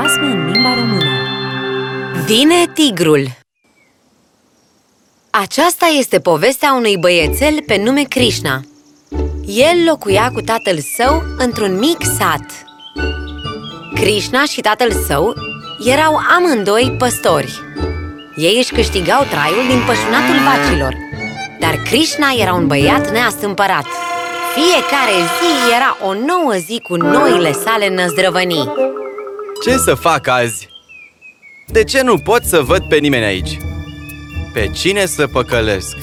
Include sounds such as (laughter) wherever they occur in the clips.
basme în limba română. Vine tigrul! Aceasta este povestea unui băiețel pe nume Krishna. El locuia cu tatăl său într-un mic sat. Krishna și tatăl său erau amândoi păstori. Ei își câștigau traiul din pășunatul vacilor Dar Krishna era un băiat neastâmpărat. Fiecare zi era o nouă zi cu noile sale năzdrăvănii Ce să fac azi? De ce nu pot să văd pe nimeni aici? Pe cine să păcălesc?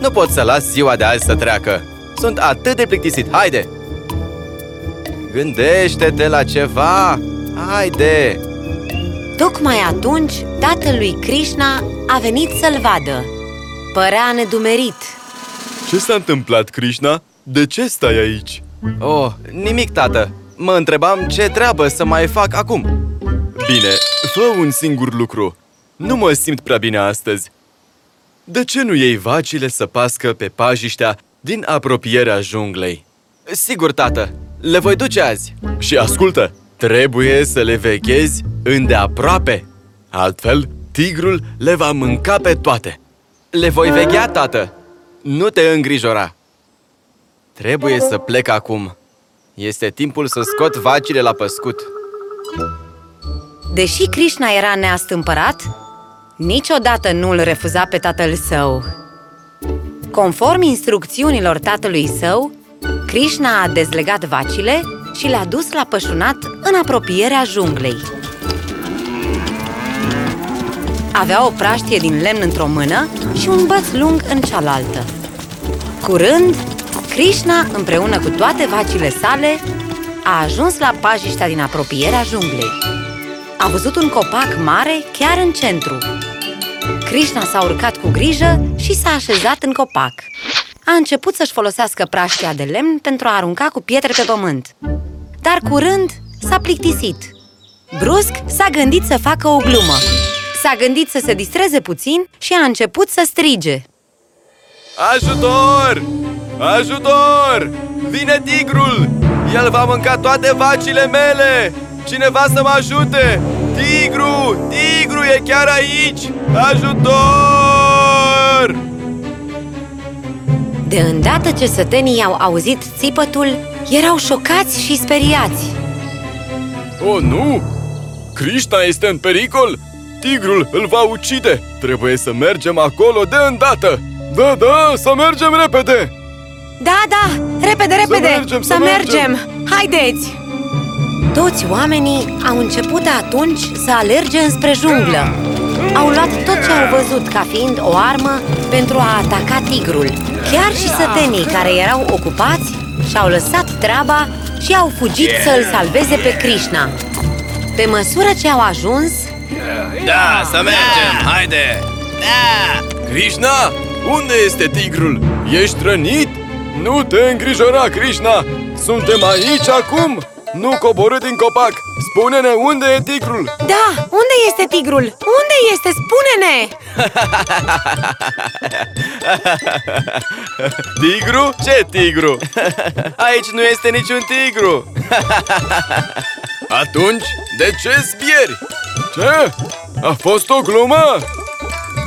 Nu pot să las ziua de azi să treacă Sunt atât de plictisit, haide! Gândește-te la ceva! Haide! Tocmai atunci, tatăl lui Krishna a venit să-l vadă Părea nedumerit Ce s-a întâmplat, Krishna? De ce stai aici? Oh, nimic, tată! Mă întrebam ce treabă să mai fac acum Bine, fă un singur lucru Nu mă simt prea bine astăzi De ce nu iei vacile să pască pe pajiștea din apropierea junglei? Sigur, tată! Le voi duce azi Și ascultă, trebuie să le vechezi îndeaproape Altfel, tigrul le va mânca pe toate Le voi veghea, tată! Nu te îngrijora! Trebuie să plec acum. Este timpul să scot vacile la păscut. Deși Krishna era neastâmpărat, niciodată nu îl refuza pe tatăl său. Conform instrucțiunilor tatălui său, Krishna a dezlegat vacile și le-a dus la pășunat în apropierea junglei. Avea o praștie din lemn într-o mână și un băț lung în cealaltă. Curând, Krishna, împreună cu toate vacile sale, a ajuns la pajiștea din apropierea junglei. A văzut un copac mare chiar în centru. Krishna s-a urcat cu grijă și s-a așezat în copac. A început să-și folosească praștia de lemn pentru a arunca cu pietre pe pământ. Dar curând s-a plictisit. Brusc s-a gândit să facă o glumă. S-a gândit să se distreze puțin și a început să strige. Ajutor! Ajutor! Vine tigrul! El va mânca toate vacile mele! Cineva să mă ajute! Tigru! Tigru e chiar aici! Ajutor! De îndată ce sătenii au auzit țipătul, erau șocați și speriați. Oh, nu! Krishna este în pericol? Tigrul îl va ucide! Trebuie să mergem acolo de îndată! Da, da, să mergem repede! Da, da, repede, repede! Să mergem, să să mergem. mergem! Haideți! Toți oamenii au început atunci să alerge înspre junglă. Au luat tot ce au văzut ca fiind o armă pentru a ataca tigrul. Chiar și sătenii care erau ocupați și-au lăsat treaba și au fugit să îl salveze pe Krishna. Pe măsură ce au ajuns, Da, să mergem! Haide! Da! Krishna, unde este tigrul? Ești rănit? Nu te îngrijora, Krishna! Suntem aici acum! Nu coborâ din copac! Spune-ne unde e tigrul! da, unde este tigrul? Unde este? Spune-ne! (laughs) Tigru? Ce tigru? Aici nu este niciun tigru! (laughs) Atunci, de ce zbieri? Ce? A fost o glumă?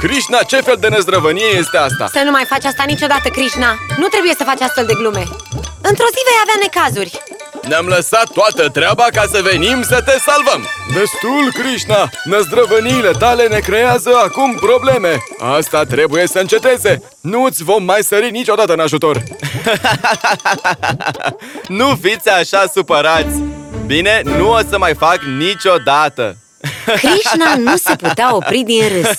Krishna, ce fel de năzdrăvănie este asta? Să nu mai faci asta niciodată, Krishna! Nu trebuie să faci astfel de glume! Într-o zi vei avea necazuri! Ne-am lăsat toată treaba ca să venim să te salvăm Destul, Krishna! Năzdrăvăniile tale ne creează acum probleme Asta trebuie să înceteze Nu-ți vom mai sări niciodată în ajutor (laughs) Nu fiți așa supărați! Bine, nu o să mai fac niciodată! Krishna nu se putea opri din râs.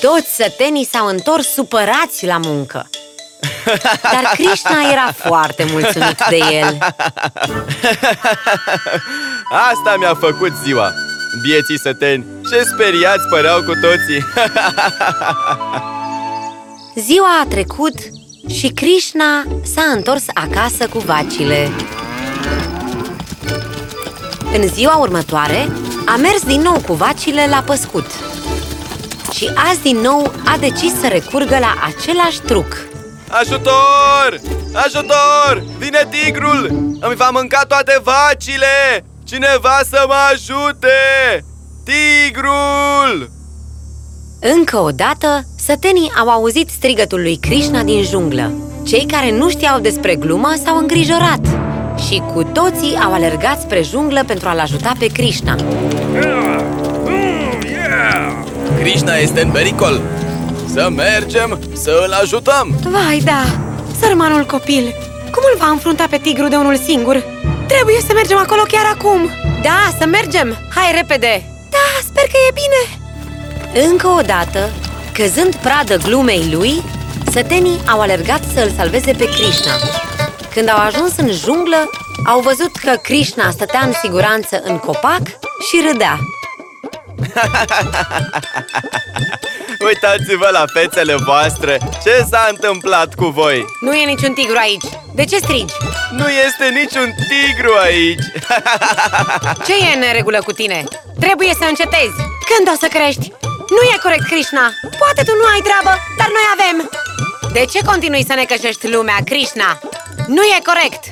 Toți sătenii s-au întors supărați la muncă. Dar Krishna era foarte mulțumit de el. Asta mi-a făcut ziua! Bieții săteni, ce speriați păreau cu toții! Ziua a trecut și Krishna s-a întors acasă cu vacile. În ziua următoare, a mers din nou cu vacile la păscut. Și azi din nou a decis să recurgă la același truc. Ajutor! Ajutor! Vine tigrul! Îmi va mânca toate vacile! Cineva să mă ajute! Tigrul! Încă o dată, sătenii au auzit strigătul lui Krishna din junglă. Cei care nu știau despre glumă s-au îngrijorat și cu toții au alergat spre junglă pentru a-l ajuta pe Krishna. Krishna este în pericol! Să mergem să îl ajutăm! Vai, da! Sărmanul copil! Cum îl va înfrunta pe tigru de unul singur? Trebuie să mergem acolo chiar acum! Da, să mergem! Hai repede! Da, sper că e bine! Încă o dată, căzând pradă glumei lui, sătenii au alergat să îl salveze pe Krishna. Când au ajuns în junglă, au văzut că Krishna stătea în siguranță în copac și râdea. (laughs) Uitați-vă la fețele voastre! Ce s-a întâmplat cu voi? Nu e niciun tigru aici! De ce strigi? Nu este niciun tigru aici! (laughs) Ce e în regulă cu tine? Trebuie să încetezi! Când o să crești? Nu e corect, Krishna! Poate tu nu ai treabă, dar noi avem! De ce continui să ne cășești lumea, Krishna? Nu e corect!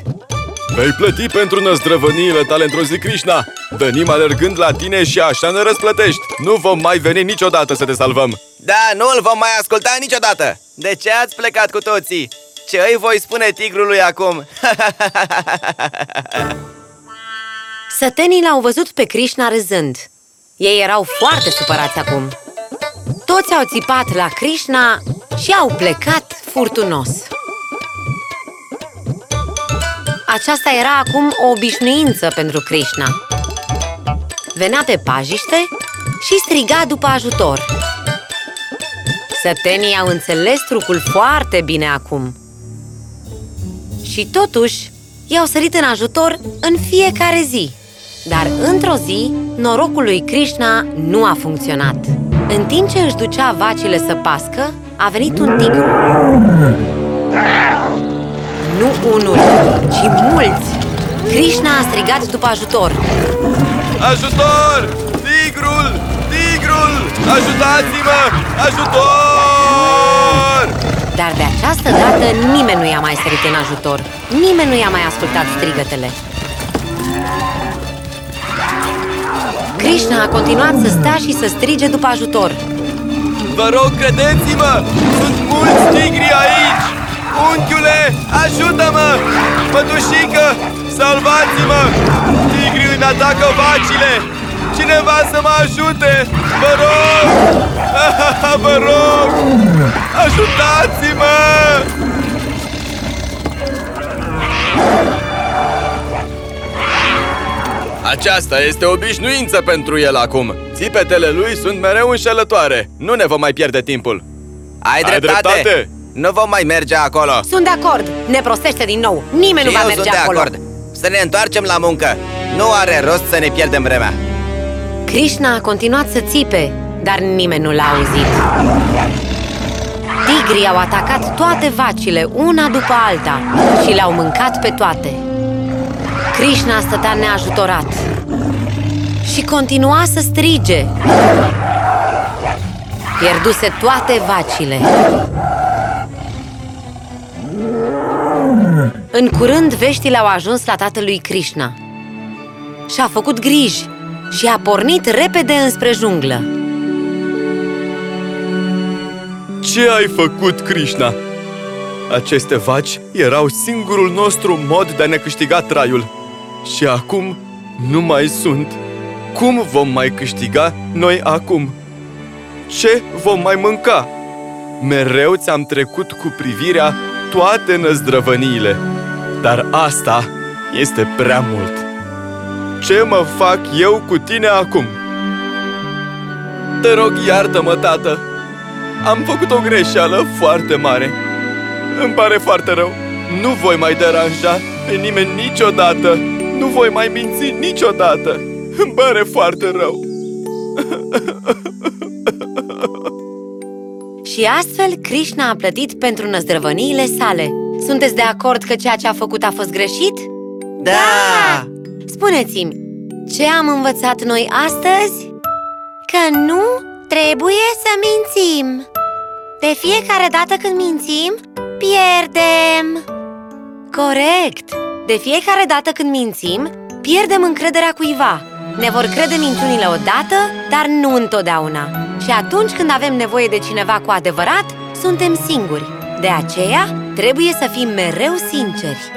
Vei plăti pentru năzdrăvăniile tale într-o zi, Krishna! Venim alergând la tine și așa ne răsplătești! Nu vom mai veni niciodată să te salvăm! Da, nu îl vom mai asculta niciodată! De ce ați plecat cu toții? Ce îi voi spune tigrului acum? (laughs) Sătenii l-au văzut pe Krishna râzând. Ei erau foarte supărați acum. Toți au țipat la Krishna și au plecat furtunos. Aceasta era acum o obișnuință pentru Krishna. Venea pe pajiște și striga după ajutor. Sătenii au înțeles trucul foarte bine acum. Și totuși, i-au sărit în ajutor în fiecare zi. Dar într-o zi, norocul lui Krishna nu a funcționat. În timp ce își ducea vacile să pască, a venit un tigru. Nu unul, ci mulți! Krishna a strigat după ajutor. Ajutor! Tigrul! Tigrul! Ajutați-mă! Ajutor! Dar de această dată nimeni nu i-a mai sărit în ajutor. Nimeni nu i-a mai ascultat strigătele. Krishna a continuat să stea și să strige după ajutor. Vă rog, credeți-mă! Sunt mulți tigri aici! Unchiule, ajută-mă! Mătușică, salvați-mă! Tigrii îmi atacă vacile! Cineva să mă ajute! Vă rog! (laughs) Vă rog! Ajutați-mă! Aceasta este obișnuință pentru el acum Țipetele lui sunt mereu înșelătoare Nu ne vom mai pierde timpul Ai dreptate, Ai dreptate. Nu vom mai merge acolo Sunt de acord! Ne prostește din nou! Nimeni nu Și va eu merge sunt de acolo! acord Să ne întoarcem la muncă Nu are rost să ne pierdem vremea Krishna a continuat să țipe, dar nimeni nu l-a auzit. Tigrii au atacat toate vacile, una după alta, și le-au mâncat pe toate. Krishna stătea neajutorat și continua să strige. Pierduse toate vacile. În curând, veștile au ajuns la tatălui Krishna. Și-a făcut griji și a pornit repede înspre junglă. Ce ai făcut, Krishna? Aceste vaci erau singurul nostru mod de a ne câștiga traiul Și acum nu mai sunt Cum vom mai câștiga noi acum? Ce vom mai mânca? Mereu ți-am trecut cu privirea toate năzdrăvăniile Dar asta este prea mult. Ce mă fac eu cu tine acum? Te rog, iartă-mă, tată. Am făcut o greșeală foarte mare. Îmi pare foarte rău. Nu voi mai deranja pe nimeni niciodată. Nu voi mai minți niciodată. Îmi pare foarte rău. (laughs) Și astfel Krishna a plătit pentru năzdrăvăniile sale. Sunteți de acord că ceea ce a făcut a fost greșit? Da! Spuneți-mi, ce am învățat noi astăzi? Că nu trebuie să mințim De fiecare dată când mințim, pierdem Corect! De fiecare dată când mințim, pierdem încrederea cuiva Ne vor crede minciunile odată, dar nu întotdeauna Și atunci când avem nevoie de cineva cu adevărat, suntem singuri De aceea, trebuie să fim mereu sinceri